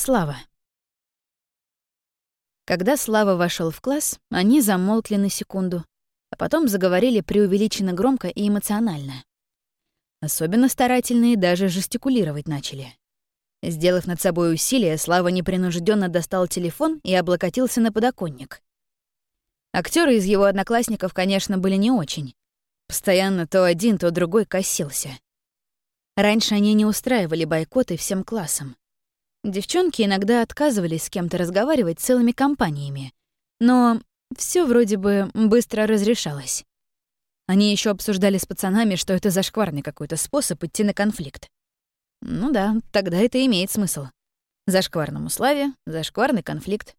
Слава. Когда Слава вошел в класс, они замолкли на секунду, а потом заговорили преувеличенно громко и эмоционально. Особенно старательные даже жестикулировать начали. Сделав над собой усилие, Слава непринужденно достал телефон и облокотился на подоконник. Актеры из его одноклассников, конечно, были не очень. Постоянно то один, то другой косился. Раньше они не устраивали бойкоты всем классам. Девчонки иногда отказывались с кем-то разговаривать целыми компаниями, но все вроде бы быстро разрешалось. Они еще обсуждали с пацанами, что это зашкварный какой-то способ идти на конфликт. Ну да, тогда это имеет смысл. Зашкварному славе, зашкварный конфликт.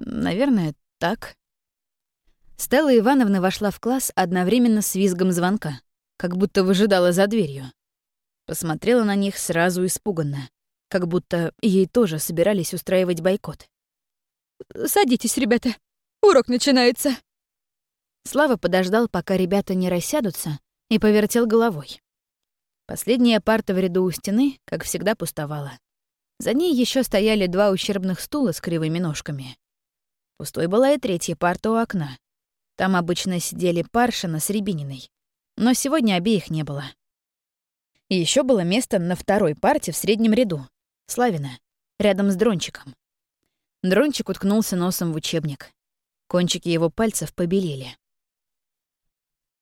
Наверное, так. Стелла Ивановна вошла в класс одновременно с визгом звонка, как будто выжидала за дверью. Посмотрела на них сразу испуганно как будто ей тоже собирались устраивать бойкот. «Садитесь, ребята, урок начинается!» Слава подождал, пока ребята не рассядутся, и повертел головой. Последняя парта в ряду у стены, как всегда, пустовала. За ней еще стояли два ущербных стула с кривыми ножками. Пустой была и третья парта у окна. Там обычно сидели Паршина с Рябининой. Но сегодня обеих не было. И еще было место на второй парте в среднем ряду, Славина, рядом с Дрончиком. Дрончик уткнулся носом в учебник. Кончики его пальцев побелели.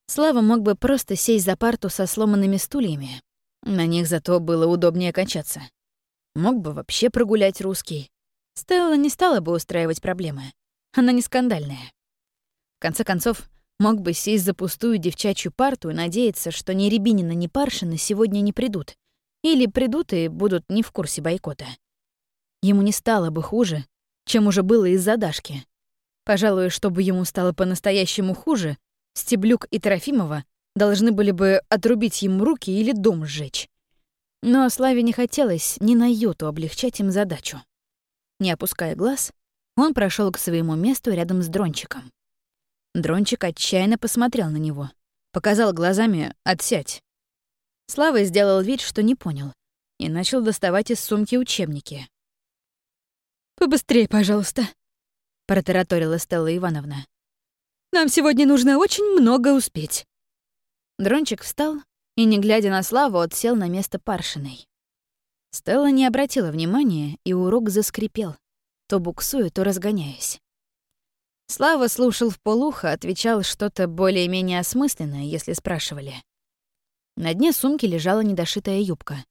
Слава мог бы просто сесть за парту со сломанными стульями. На них зато было удобнее качаться. Мог бы вообще прогулять русский. Стелла не стала бы устраивать проблемы. Она не скандальная. В конце концов, мог бы сесть за пустую девчачью парту и надеяться, что ни Рябинина, ни Паршина сегодня не придут. Или придут и будут не в курсе бойкота. Ему не стало бы хуже, чем уже было из-за Дашки. Пожалуй, чтобы ему стало по-настоящему хуже, Стеблюк и Трофимова должны были бы отрубить ему руки или дом сжечь. Но Славе не хотелось ни на йоту облегчать им задачу. Не опуская глаз, он прошел к своему месту рядом с Дрончиком. Дрончик отчаянно посмотрел на него, показал глазами «отсядь». Слава сделал вид, что не понял, и начал доставать из сумки учебники. «Побыстрее, пожалуйста», — протараторила Стелла Ивановна. «Нам сегодня нужно очень много успеть». Дрончик встал и, не глядя на Славу, отсел на место Паршиной. Стелла не обратила внимания, и урок заскрипел, то буксуя, то разгоняясь. Слава слушал в полухо, отвечал что-то более-менее осмысленное, если спрашивали. На дне сумки лежала недошитая юбка,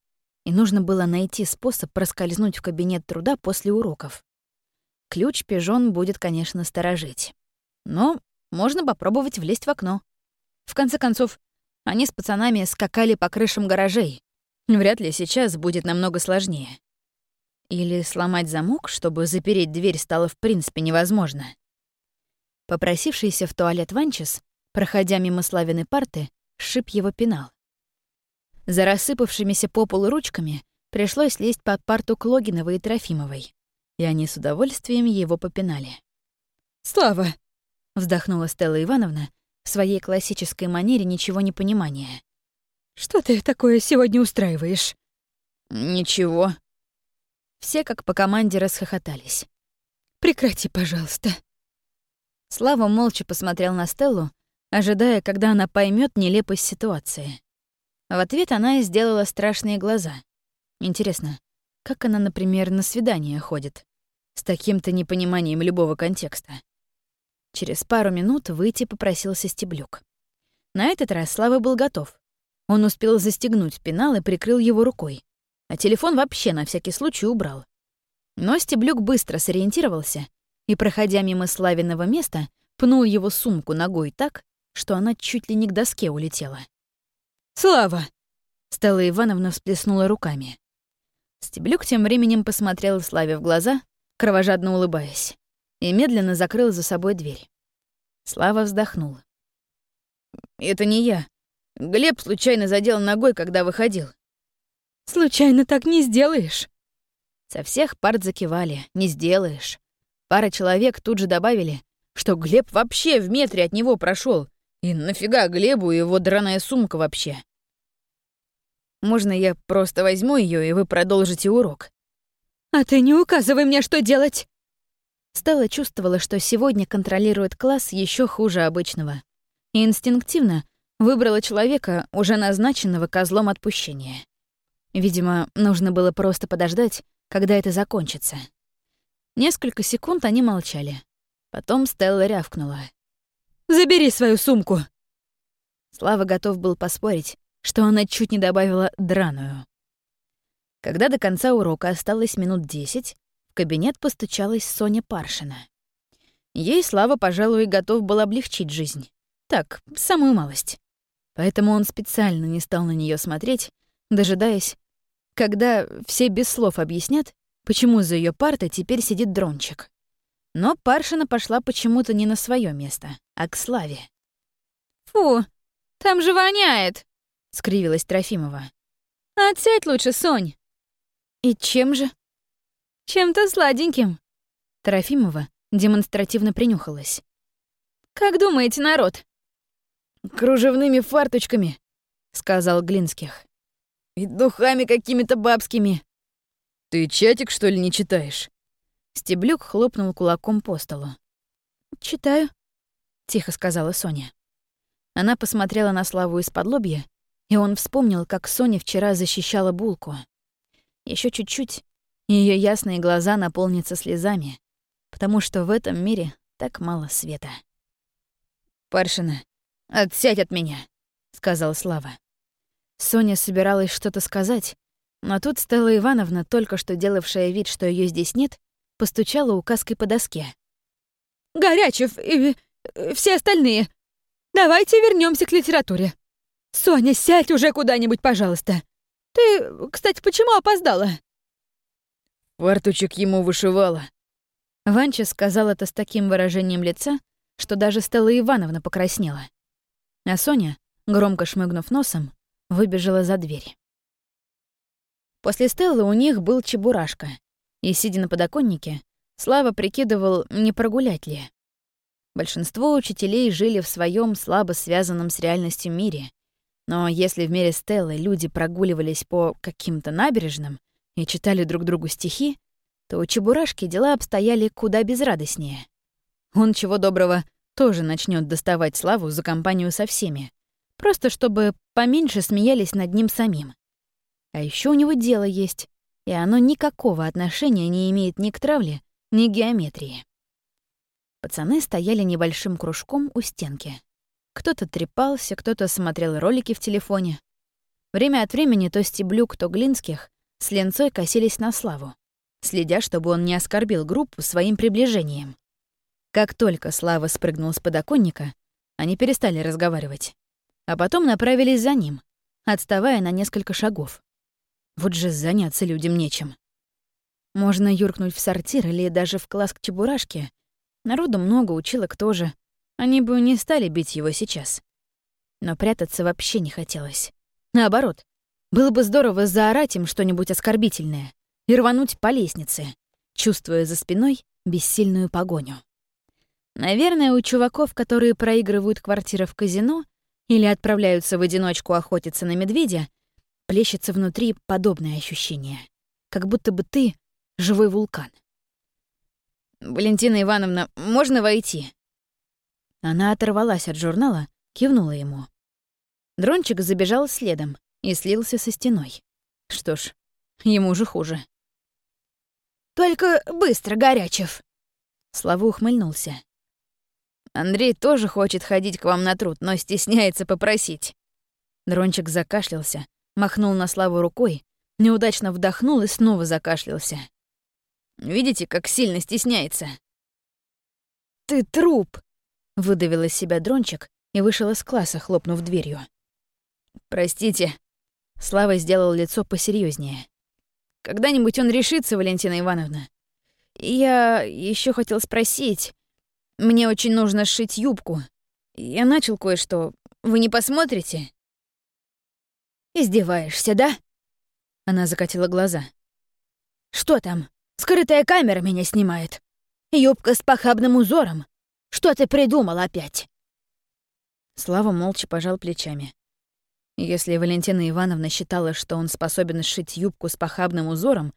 и нужно было найти способ проскользнуть в кабинет труда после уроков. Ключ пижон будет, конечно, сторожить. Но можно попробовать влезть в окно. В конце концов, они с пацанами скакали по крышам гаражей. Вряд ли сейчас будет намного сложнее. Или сломать замок, чтобы запереть дверь стало в принципе невозможно. Попросившийся в туалет Ванчес, проходя мимо Славины парты, шип его пенал. За рассыпавшимися по полу ручками пришлось лезть под парту к Логиновой и Трофимовой, и они с удовольствием его попинали. «Слава!» — вздохнула Стелла Ивановна в своей классической манере ничего не понимания. «Что ты такое сегодня устраиваешь?» «Ничего». Все как по команде расхохотались. «Прекрати, пожалуйста». Слава молча посмотрел на Стеллу, ожидая, когда она поймет нелепость ситуации. В ответ она сделала страшные глаза. Интересно, как она, например, на свидание ходит? С таким-то непониманием любого контекста. Через пару минут выйти попросился Стеблюк. На этот раз Слава был готов. Он успел застегнуть пенал и прикрыл его рукой, а телефон вообще на всякий случай убрал. Но Стеблюк быстро сориентировался и, проходя мимо Славиного места, пнул его сумку ногой так, что она чуть ли не к доске улетела. Слава!» Стелла Ивановна всплеснула руками. Стеблюк тем временем посмотрел Славе в глаза, кровожадно улыбаясь, и медленно закрыл за собой дверь. Слава вздохнул. «Это не я. Глеб случайно задел ногой, когда выходил». «Случайно так не сделаешь?» Со всех парт закивали. «Не сделаешь». Пара человек тут же добавили, что Глеб вообще в метре от него прошел, и нафига Глебу его драная сумка вообще? Можно я просто возьму ее и вы продолжите урок? «А ты не указывай мне, что делать!» Стелла чувствовала, что сегодня контролирует класс еще хуже обычного. И инстинктивно выбрала человека, уже назначенного козлом отпущения. Видимо, нужно было просто подождать, когда это закончится. Несколько секунд они молчали. Потом Стелла рявкнула. «Забери свою сумку!» Слава готов был поспорить, что она чуть не добавила драную. Когда до конца урока осталось минут десять, в кабинет постучалась Соня Паршина. Ей Слава, пожалуй, готов был облегчить жизнь. Так, самую малость. Поэтому он специально не стал на нее смотреть, дожидаясь, когда все без слов объяснят, почему за ее партой теперь сидит дрончик. Но Паршина пошла почему-то не на свое место, а к Славе. «Фу, там же воняет!» — скривилась Трофимова. «Отсядь лучше, Сонь!» «И чем же?» «Чем-то сладеньким». Трофимова демонстративно принюхалась. «Как думаете, народ?» «Кружевными фарточками», — сказал Глинских. «И духами какими-то бабскими». «Ты чатик, что ли, не читаешь?» Стеблюк хлопнул кулаком по столу. «Читаю», — тихо сказала Соня. Она посмотрела на Славу из-под лобья, и он вспомнил, как Соня вчера защищала булку. Еще чуть-чуть, и её ясные глаза наполнятся слезами, потому что в этом мире так мало света. «Паршина, отсядь от меня», — сказал Слава. Соня собиралась что-то сказать, но тут Стелла Ивановна, только что делавшая вид, что ее здесь нет, постучала указкой по доске. «Горячев и все остальные, давайте вернемся к литературе. Соня, сядь уже куда-нибудь, пожалуйста. Ты, кстати, почему опоздала?» «Фартучек ему вышивала». Ванча сказал это с таким выражением лица, что даже Стелла Ивановна покраснела. А Соня, громко шмыгнув носом, выбежала за дверь. После Стеллы у них был чебурашка, и, сидя на подоконнике, Слава прикидывал, не прогулять ли. Большинство учителей жили в своем слабо связанном с реальностью мире, но если в мире Стеллы люди прогуливались по каким-то набережным и читали друг другу стихи, то у Чебурашки дела обстояли куда безрадостнее. Он, чего доброго, тоже начнет доставать славу за компанию со всеми, просто чтобы поменьше смеялись над ним самим. А еще у него дело есть, и оно никакого отношения не имеет ни к травле, ни к геометрии. Пацаны стояли небольшим кружком у стенки. Кто-то трепался, кто-то смотрел ролики в телефоне. Время от времени то Стеблюк, то Глинских с ленцой косились на Славу, следя, чтобы он не оскорбил группу своим приближением. Как только Слава спрыгнул с подоконника, они перестали разговаривать, а потом направились за ним, отставая на несколько шагов. Вот же заняться людям нечем. Можно юркнуть в сортир или даже в класс к чебурашке. Народу много, училок тоже. Они бы не стали бить его сейчас. Но прятаться вообще не хотелось. Наоборот, было бы здорово заорать им что-нибудь оскорбительное и рвануть по лестнице, чувствуя за спиной бессильную погоню. Наверное, у чуваков, которые проигрывают квартиры в казино или отправляются в одиночку охотиться на медведя, плещется внутри подобное ощущение. Как будто бы ты — живой вулкан. «Валентина Ивановна, можно войти?» Она оторвалась от журнала, кивнула ему. Дрончик забежал следом и слился со стеной. Что ж, ему же хуже. «Только быстро, Горячев!» Слава ухмыльнулся. «Андрей тоже хочет ходить к вам на труд, но стесняется попросить». Дрончик закашлялся, махнул на Славу рукой, неудачно вдохнул и снова закашлялся. «Видите, как сильно стесняется?» «Ты труп!» — выдавил из себя Дрончик и вышел из класса, хлопнув дверью. «Простите». Слава сделал лицо посерьезнее. «Когда-нибудь он решится, Валентина Ивановна. Я еще хотел спросить. Мне очень нужно сшить юбку. Я начал кое-что. Вы не посмотрите?» «Издеваешься, да?» Она закатила глаза. «Что там? Скрытая камера меня снимает. Юбка с похабным узором. Что ты придумал опять?» Слава молча пожал плечами. Если Валентина Ивановна считала, что он способен сшить юбку с похабным узором,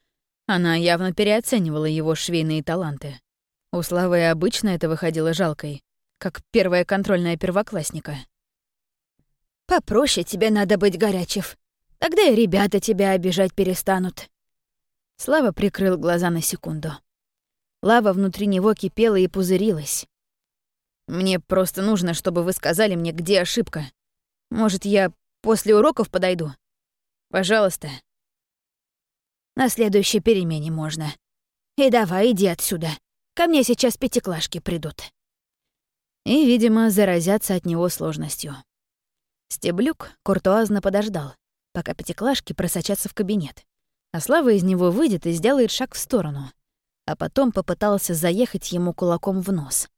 Она явно переоценивала его швейные таланты. У Славы обычно это выходило жалкой, как первая контрольная первоклассника. «Попроще тебе надо быть, Горячев. Тогда и ребята тебя обижать перестанут». Слава прикрыл глаза на секунду. Лава внутри него кипела и пузырилась. «Мне просто нужно, чтобы вы сказали мне, где ошибка. Может, я после уроков подойду? Пожалуйста». На следующей перемене можно. И давай, иди отсюда. Ко мне сейчас пятиклашки придут. И, видимо, заразятся от него сложностью. Стеблюк куртуазно подождал, пока пятиклашки просочатся в кабинет. А Слава из него выйдет и сделает шаг в сторону. А потом попытался заехать ему кулаком в нос.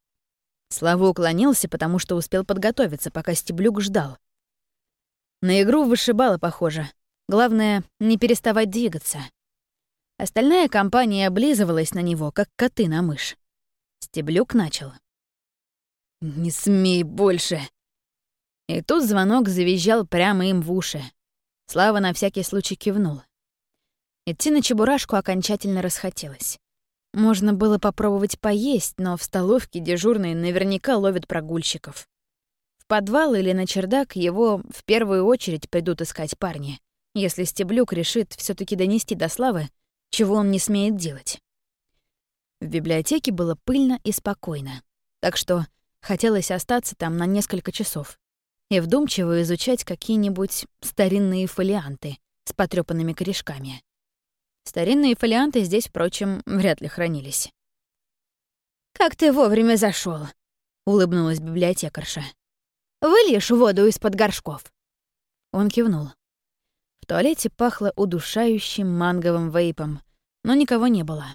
Слава уклонился, потому что успел подготовиться, пока Стеблюк ждал. На игру вышибало, похоже. Главное, не переставать двигаться. Остальная компания облизывалась на него, как коты на мышь. Стеблюк начал. «Не смей больше!» И тут звонок завизжал прямо им в уши. Слава на всякий случай кивнул. Идти на чебурашку окончательно расхотелось. Можно было попробовать поесть, но в столовке дежурные наверняка ловят прогульщиков. В подвал или на чердак его в первую очередь придут искать парни, если Стеблюк решит все таки донести до Славы, чего он не смеет делать. В библиотеке было пыльно и спокойно, так что хотелось остаться там на несколько часов и вдумчиво изучать какие-нибудь старинные фолианты с потрёпанными корешками. Старинные фолианты здесь, впрочем, вряд ли хранились. «Как ты вовремя зашел, улыбнулась библиотекарша. «Выльешь воду из-под горшков?» Он кивнул. В туалете пахло удушающим манговым вейпом, но никого не было.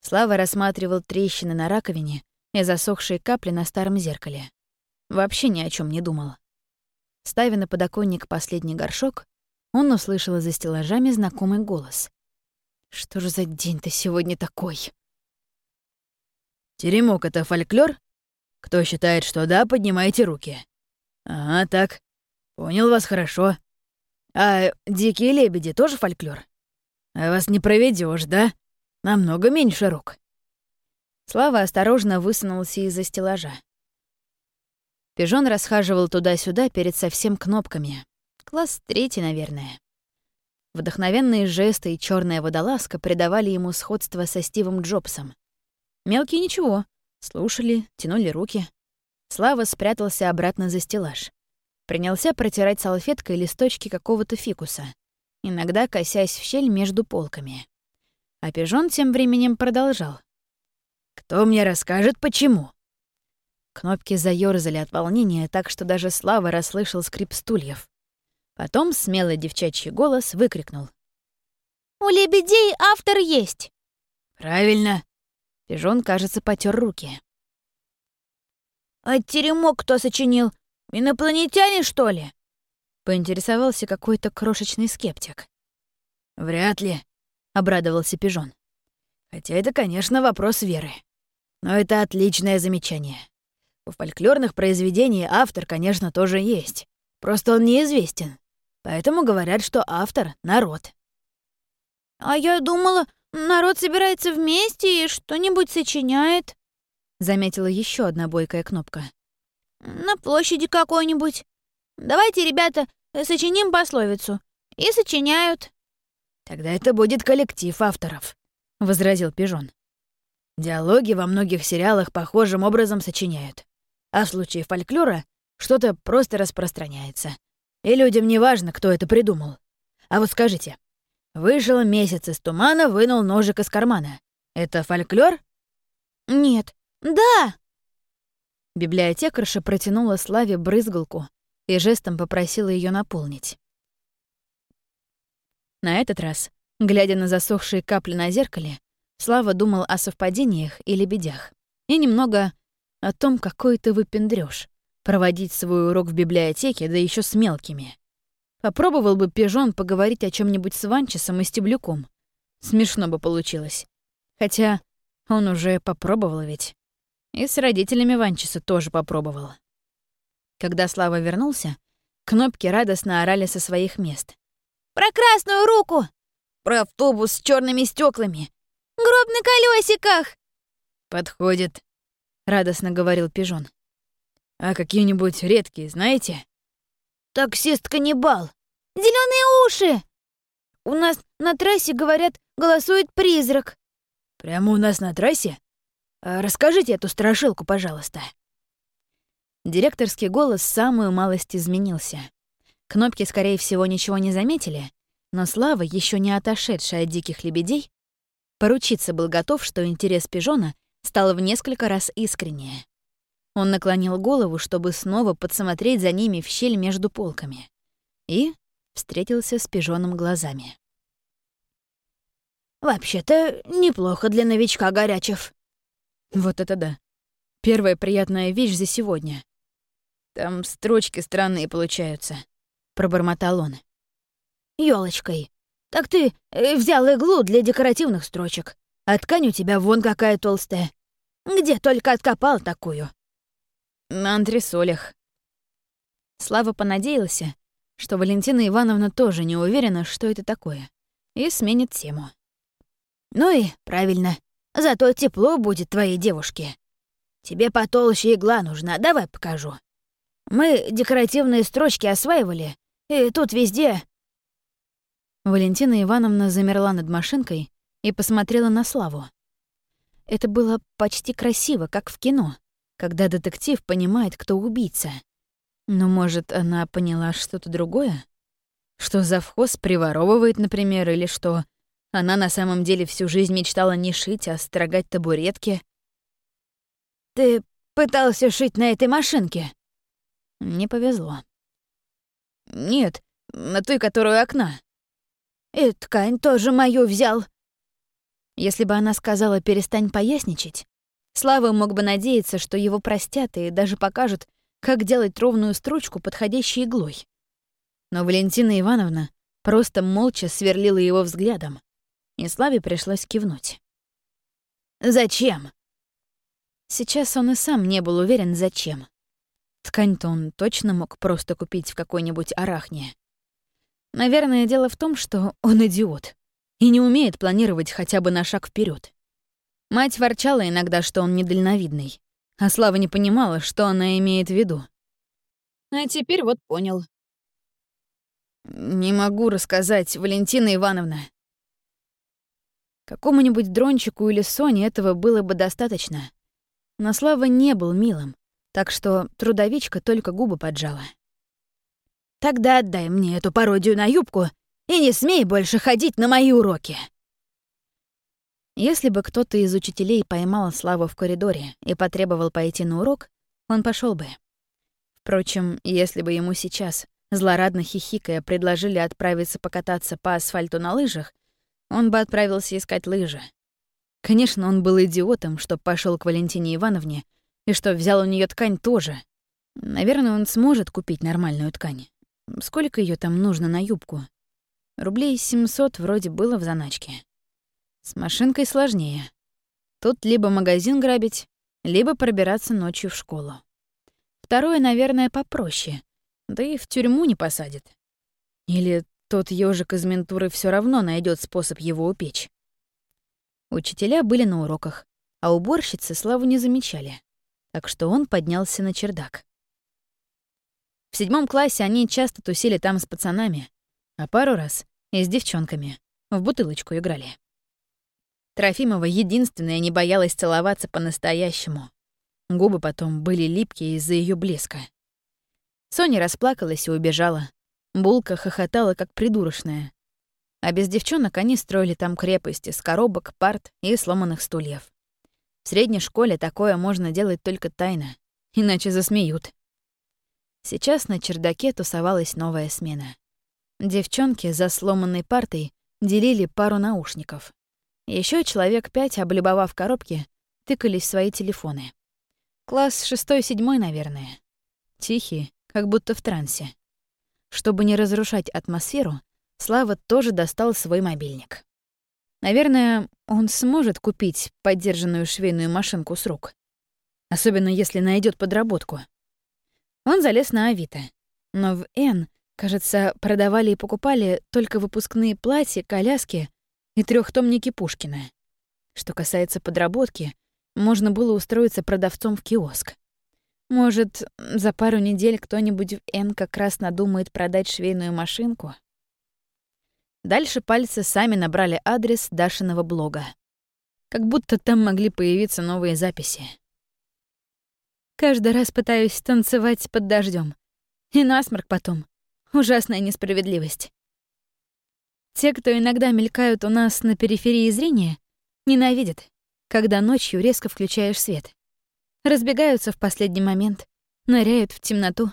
Слава рассматривал трещины на раковине и засохшие капли на старом зеркале. Вообще ни о чем не думал. Ставя на подоконник последний горшок, он услышал за стеллажами знакомый голос. «Что же за день-то сегодня такой?» «Теремок — это фольклор? Кто считает, что да, поднимайте руки». «Ага, так. Понял вас хорошо. А дикие лебеди тоже фольклор? А вас не проведешь, да? Намного меньше рук. Слава осторожно высунулся из-за стеллажа. Пижон расхаживал туда-сюда перед совсем кнопками. Класс третий, наверное. Вдохновенные жесты и черная водолазка придавали ему сходство со Стивом Джобсом. Мелкие ничего, слушали, тянули руки. Слава спрятался обратно за стеллаж. Принялся протирать салфеткой листочки какого-то фикуса, иногда косясь в щель между полками. А пижон тем временем продолжал. «Кто мне расскажет, почему?» Кнопки заёрзали от волнения, так что даже Слава расслышал скрип стульев. Потом смелый девчачий голос выкрикнул. «У лебедей автор есть!» «Правильно!» Пижон, кажется, потер руки. «А теремок кто сочинил? Инопланетяне, что ли?» — поинтересовался какой-то крошечный скептик. «Вряд ли», — обрадовался Пижон. «Хотя это, конечно, вопрос веры. Но это отличное замечание. У фольклорных произведений автор, конечно, тоже есть. Просто он неизвестен. Поэтому говорят, что автор — народ». «А я думала, народ собирается вместе и что-нибудь сочиняет», — заметила еще одна бойкая кнопка. На площади какой-нибудь. Давайте, ребята, сочиним пословицу. И сочиняют. Тогда это будет коллектив авторов, возразил Пижон. Диалоги во многих сериалах похожим образом сочиняют. А в случае фольклора что-то просто распространяется. И людям не важно, кто это придумал. А вот скажите, вышел месяц из тумана, вынул ножик из кармана. Это фольклор? Нет. Да! Библиотекарша протянула Славе брызгалку и жестом попросила ее наполнить. На этот раз, глядя на засохшие капли на зеркале, Слава думал о совпадениях и лебедях. И немного о том, какой ты выпендрёшь проводить свой урок в библиотеке, да еще с мелкими. Попробовал бы пижон поговорить о чем нибудь с Ванчесом и Стеблюком. Смешно бы получилось. Хотя он уже попробовал ведь. И с родителями Ванчеса тоже попробовал. Когда Слава вернулся, кнопки радостно орали со своих мест. «Про красную руку! про автобус с черными стеклами. Гроб на колесиках. Подходит, радостно говорил пижон. А какие-нибудь редкие, знаете? Таксист-каннибал. Зеленые уши. У нас на трассе, говорят, голосует призрак. Прямо у нас на трассе? А расскажите эту страшилку, пожалуйста. Директорский голос самую малость изменился. Кнопки, скорее всего, ничего не заметили, но Слава, еще не отошедшая от диких лебедей, поручиться был готов, что интерес пижона стал в несколько раз искреннее. Он наклонил голову, чтобы снова подсмотреть за ними в щель между полками. И встретился с пижоном глазами. «Вообще-то неплохо для новичка Горячев», вот это да. Первая приятная вещь за сегодня. Там строчки странные получаются, пробормотал он. Ёлочкой. Так ты э, взял иглу для декоративных строчек, а ткань у тебя вон какая толстая. Где только откопал такую? На антресолях. Слава понадеялся, что Валентина Ивановна тоже не уверена, что это такое, и сменит тему. Ну и правильно. Зато тепло будет твоей девушке. Тебе потолще игла нужна, давай покажу. Мы декоративные строчки осваивали, и тут везде...» Валентина Ивановна замерла над машинкой и посмотрела на Славу. Это было почти красиво, как в кино, когда детектив понимает, кто убийца. Но, может, она поняла что-то другое? Что завхоз приворовывает, например, или что она на самом деле всю жизнь мечтала не шить, а строгать табуретки. «Ты пытался шить на этой машинке?» Не повезло. «Нет, на той, которую окна». «И ткань тоже мою взял». Если бы она сказала «перестань поясничать», Слава мог бы надеяться, что его простят и даже покажут, как делать ровную строчку, подходящей иглой. Но Валентина Ивановна просто молча сверлила его взглядом и Славе пришлось кивнуть. «Зачем?» Сейчас он и сам не был уверен, зачем. Ткань-то он точно мог просто купить в какой-нибудь арахне. Наверное, дело в том, что он идиот и не умеет планировать хотя бы на шаг вперед. Мать ворчала иногда, что он недальновидный, а Слава не понимала, что она имеет в виду. А теперь вот понял. «Не могу рассказать, Валентина Ивановна», Какому-нибудь Дрончику или Соне этого было бы достаточно. Но Слава не был милым, так что трудовичка только губы поджала. «Тогда отдай мне эту пародию на юбку и не смей больше ходить на мои уроки!» Если бы кто-то из учителей поймал Славу в коридоре и потребовал пойти на урок, он пошел бы. Впрочем, если бы ему сейчас, злорадно хихикая, предложили отправиться покататься по асфальту на лыжах, он бы отправился искать лыжи. Конечно, он был идиотом, что пошел к Валентине Ивановне и что взял у нее ткань тоже. Наверное, он сможет купить нормальную ткань. Сколько ее там нужно на юбку? Рублей 700 вроде было в заначке. С машинкой сложнее. Тут либо магазин грабить, либо пробираться ночью в школу. Второе, наверное, попроще. Да и в тюрьму не посадят. Или тот ежик из ментуры все равно найдет способ его упечь. Учителя были на уроках, а уборщицы Славу не замечали, так что он поднялся на чердак. В седьмом классе они часто тусили там с пацанами, а пару раз и с девчонками, в бутылочку играли. Трофимова единственная не боялась целоваться по-настоящему. Губы потом были липкие из-за ее блеска. Соня расплакалась и убежала, Булка хохотала, как придурочная. А без девчонок они строили там крепости с коробок, парт и сломанных стульев. В средней школе такое можно делать только тайно, иначе засмеют. Сейчас на чердаке тусовалась новая смена. Девчонки за сломанной партой делили пару наушников. Еще человек пять, облюбовав коробки, тыкались в свои телефоны. Класс шестой-седьмой, наверное. Тихий, как будто в трансе. Чтобы не разрушать атмосферу, Слава тоже достал свой мобильник. Наверное, он сможет купить поддержанную швейную машинку с рук. Особенно если найдет подработку. Он залез на Авито. Но в Н, кажется, продавали и покупали только выпускные платья, коляски, и трехтомники Пушкина. Что касается подработки, можно было устроиться продавцом в киоск. Может, за пару недель кто-нибудь в Н как раз надумает продать швейную машинку? Дальше пальцы сами набрали адрес Дашиного блога. Как будто там могли появиться новые записи. Каждый раз пытаюсь танцевать под дождем. И насморк потом. Ужасная несправедливость. Те, кто иногда мелькают у нас на периферии зрения, ненавидят, когда ночью резко включаешь свет. Разбегаются в последний момент, ныряют в темноту.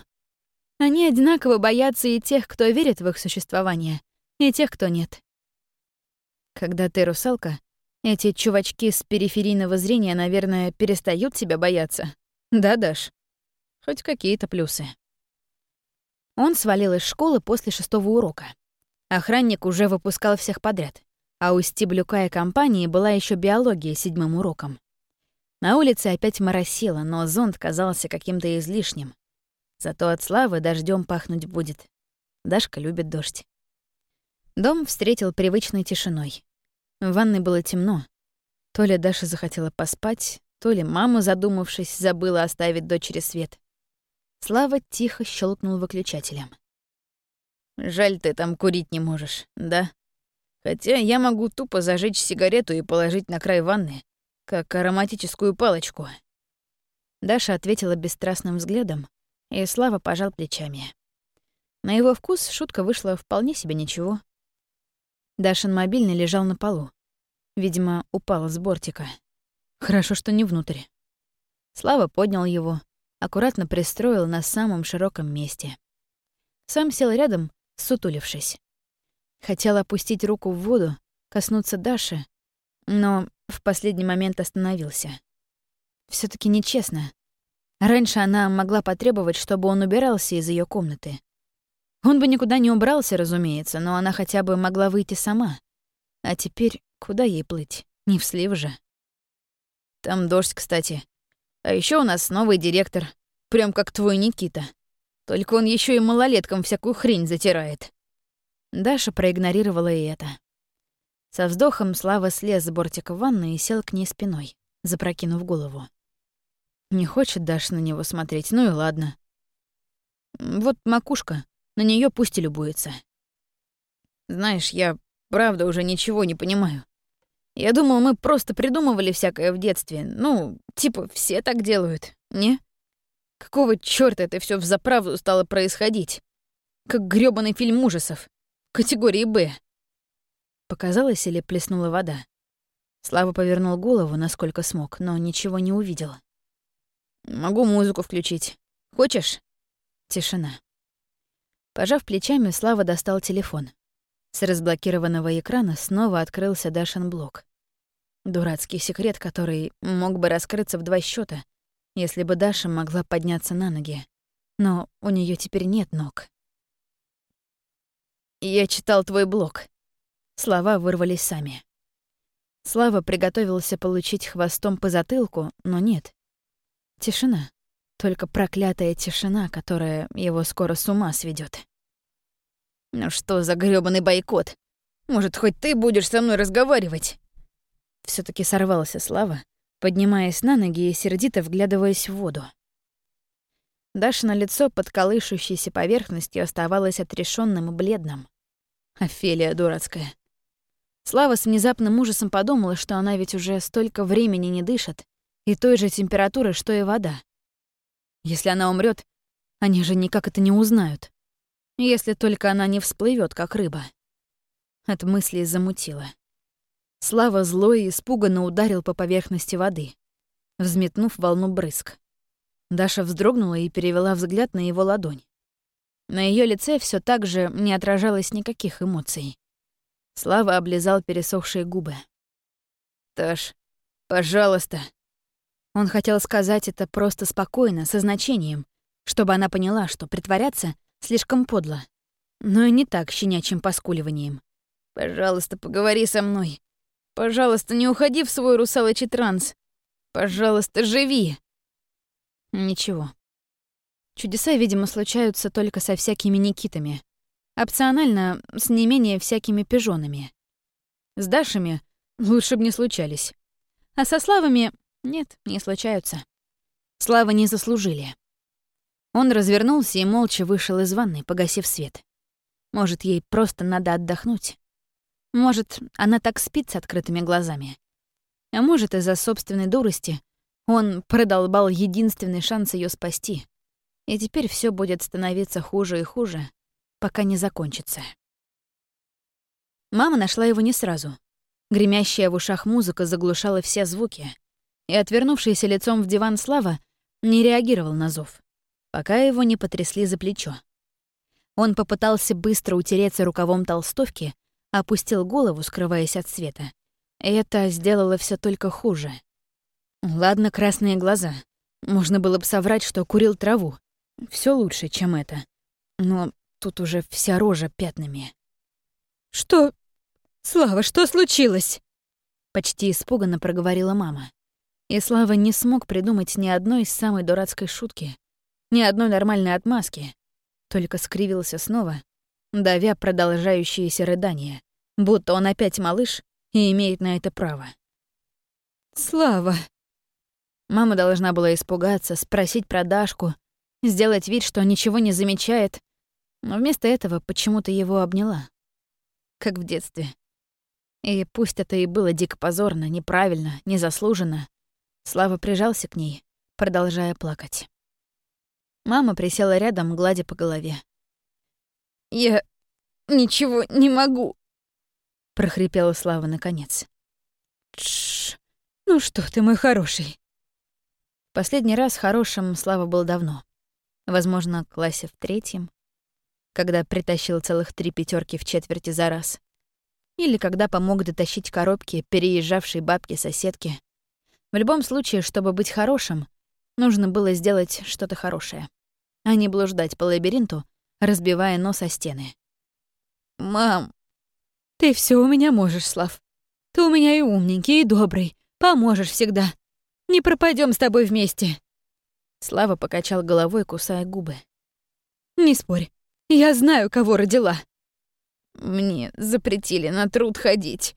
Они одинаково боятся и тех, кто верит в их существование, и тех, кто нет. Когда ты русалка, эти чувачки с периферийного зрения, наверное, перестают тебя бояться. Да, Даш? Хоть какие-то плюсы. Он свалил из школы после шестого урока. Охранник уже выпускал всех подряд, а у Стеблюка и компании была еще биология седьмым уроком. На улице опять моросило, но зонт казался каким-то излишним. Зато от славы дождем пахнуть будет. Дашка любит дождь. Дом встретил привычной тишиной. В ванной было темно. То ли Даша захотела поспать, то ли мама, задумавшись, забыла оставить дочери свет. Слава тихо щелкнул выключателем. «Жаль, ты там курить не можешь, да? Хотя я могу тупо зажечь сигарету и положить на край ванны, как ароматическую палочку». Даша ответила бесстрастным взглядом, и Слава пожал плечами. На его вкус шутка вышла вполне себе ничего. Дашин мобильный лежал на полу. Видимо, упал с бортика. Хорошо, что не внутрь. Слава поднял его, аккуратно пристроил на самом широком месте. Сам сел рядом, сутулившись. Хотел опустить руку в воду, коснуться Даши, но в последний момент остановился. все таки нечестно. Раньше она могла потребовать, чтобы он убирался из ее комнаты. Он бы никуда не убрался, разумеется, но она хотя бы могла выйти сама. А теперь куда ей плыть? Не в слив же. Там дождь, кстати. А еще у нас новый директор. Прям как твой Никита. Только он еще и малолеткам всякую хрень затирает. Даша проигнорировала и это. Со вздохом Слава слез с бортика ванны и сел к ней спиной, запрокинув голову. Не хочет Даша на него смотреть, ну и ладно. Вот макушка, на нее пусть и любуется. Знаешь, я правда уже ничего не понимаю. Я думал, мы просто придумывали всякое в детстве. Ну, типа, все так делают, не? Какого чёрта это все взаправду стало происходить? Как грёбаный фильм ужасов. Категории «Б». Показалось или плеснула вода? Слава повернул голову, насколько смог, но ничего не увидел. «Могу музыку включить. Хочешь?» Тишина. Пожав плечами, Слава достал телефон. С разблокированного экрана снова открылся Дашин блок. Дурацкий секрет, который мог бы раскрыться в два счета, если бы Даша могла подняться на ноги. Но у нее теперь нет ног. «Я читал твой блог». Слова вырвались сами. Слава приготовился получить хвостом по затылку, но нет. Тишина. Только проклятая тишина, которая его скоро с ума сведет. «Ну что за грёбаный бойкот? Может, хоть ты будешь со мной разговаривать?» все таки сорвался Слава, поднимаясь на ноги и сердито вглядываясь в воду. Даша на лицо под колышущейся поверхностью оставалось отрешенным и бледным. Офелия дурацкая. Слава с внезапным ужасом подумала, что она ведь уже столько времени не дышит, и той же температуры, что и вода. Если она умрет, они же никак это не узнают. Если только она не всплывет, как рыба. От мысли замутила. Слава злой и испуганно ударил по поверхности воды, взметнув волну брызг. Даша вздрогнула и перевела взгляд на его ладонь. На ее лице все так же не отражалось никаких эмоций. Слава облизал пересохшие губы. «Таш, пожалуйста», он хотел сказать это просто спокойно, со значением, чтобы она поняла, что притворяться слишком подло, но и не так щенячьим поскуливанием. «Пожалуйста, поговори со мной. Пожалуйста, не уходи в свой русалочий транс. Пожалуйста, живи!» Ничего. Чудеса, видимо, случаются только со всякими Никитами. Опционально, с не менее всякими пижонами. С Дашами лучше бы не случались. А со Славами нет, не случаются. Славы не заслужили. Он развернулся и молча вышел из ванной, погасив свет. Может, ей просто надо отдохнуть. Может, она так спит с открытыми глазами. А может, из-за собственной дурости он продолбал единственный шанс ее спасти. И теперь все будет становиться хуже и хуже, пока не закончится. Мама нашла его не сразу. Гремящая в ушах музыка заглушала все звуки, и отвернувшийся лицом в диван Слава не реагировал на зов, пока его не потрясли за плечо. Он попытался быстро утереться рукавом толстовки, опустил голову, скрываясь от света. Это сделало все только хуже. Ладно, красные глаза. Можно было бы соврать, что курил траву. Все лучше, чем это. Но тут уже вся рожа пятнами. «Что? Слава, что случилось?» Почти испуганно проговорила мама. И Слава не смог придумать ни одной самой дурацкой шутки, ни одной нормальной отмазки, только скривился снова, давя продолжающиеся рыдания, будто он опять малыш и имеет на это право. «Слава!» Мама должна была испугаться, спросить про Дашку, сделать вид, что ничего не замечает, но вместо этого почему-то его обняла. Как в детстве. И пусть это и было дико позорно, неправильно, незаслуженно, Слава прижался к ней, продолжая плакать. Мама присела рядом, гладя по голове. «Я ничего не могу», — прохрипела Слава наконец. «Тш, ну что ты, мой хороший?» Последний раз хорошим Слава был давно. Возможно, в классе в третьем, когда притащил целых три пятерки в четверти за раз. Или когда помог дотащить коробки переезжавшей бабки-соседки в любом случае, чтобы быть хорошим, нужно было сделать что-то хорошее, а не блуждать по лабиринту, разбивая нос о стены. «Мам, ты все у меня можешь, Слав. Ты у меня и умненький, и добрый, поможешь всегда. Не пропадем с тобой вместе». Слава покачал головой, кусая губы. «Не спорь, я знаю, кого родила». «Мне запретили на труд ходить».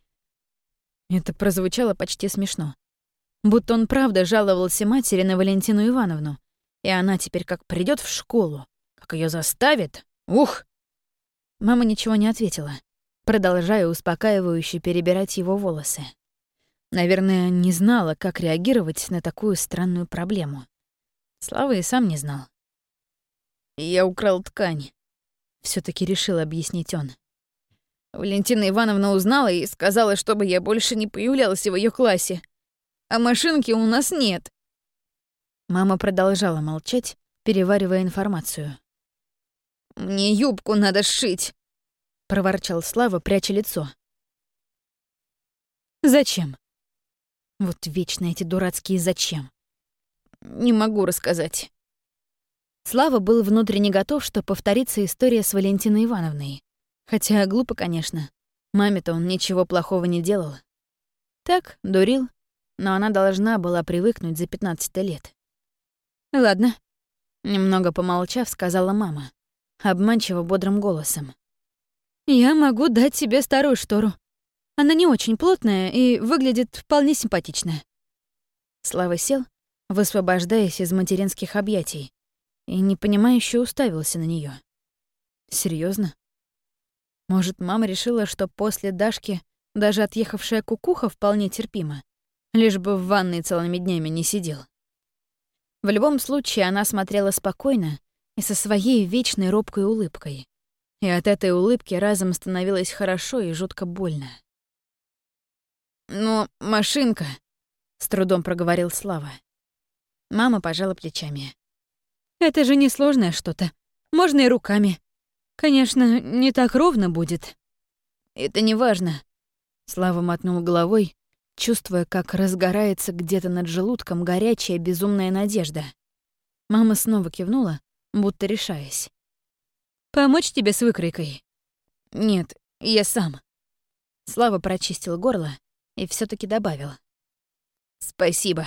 Это прозвучало почти смешно будто он правда жаловался матери на Валентину Ивановну, и она теперь как придет в школу, как ее заставит. Ух! Мама ничего не ответила, продолжая успокаивающе перебирать его волосы. Наверное, не знала, как реагировать на такую странную проблему. Слава и сам не знал. «Я украл ткань», — все таки решил объяснить он. Валентина Ивановна узнала и сказала, чтобы я больше не появлялась в ее классе а машинки у нас нет». Мама продолжала молчать, переваривая информацию. «Мне юбку надо сшить», — проворчал Слава, пряча лицо. «Зачем?» Вот вечно эти дурацкие «зачем». «Не могу рассказать». Слава был внутренне готов, что повторится история с Валентиной Ивановной. Хотя глупо, конечно. Маме-то он ничего плохого не делал. Так, дурил, но она должна была привыкнуть за 15 лет. «Ладно», — немного помолчав, сказала мама, обманчиво бодрым голосом. «Я могу дать тебе старую штору. Она не очень плотная и выглядит вполне симпатично». Слава сел, высвобождаясь из материнских объятий, и непонимающе уставился на нее. Серьезно? Может, мама решила, что после Дашки даже отъехавшая кукуха вполне терпима? Лишь бы в ванной целыми днями не сидел. В любом случае, она смотрела спокойно и со своей вечной робкой улыбкой. И от этой улыбки разом становилось хорошо и жутко больно. «Но машинка», — с трудом проговорил Слава. Мама пожала плечами. «Это же несложное что-то. Можно и руками. Конечно, не так ровно будет». «Это не важно», — Слава мотнул головой, чувствуя, как разгорается где-то над желудком горячая безумная надежда. Мама снова кивнула, будто решаясь. «Помочь тебе с выкройкой?» «Нет, я сам». Слава прочистил горло и все таки добавил. «Спасибо».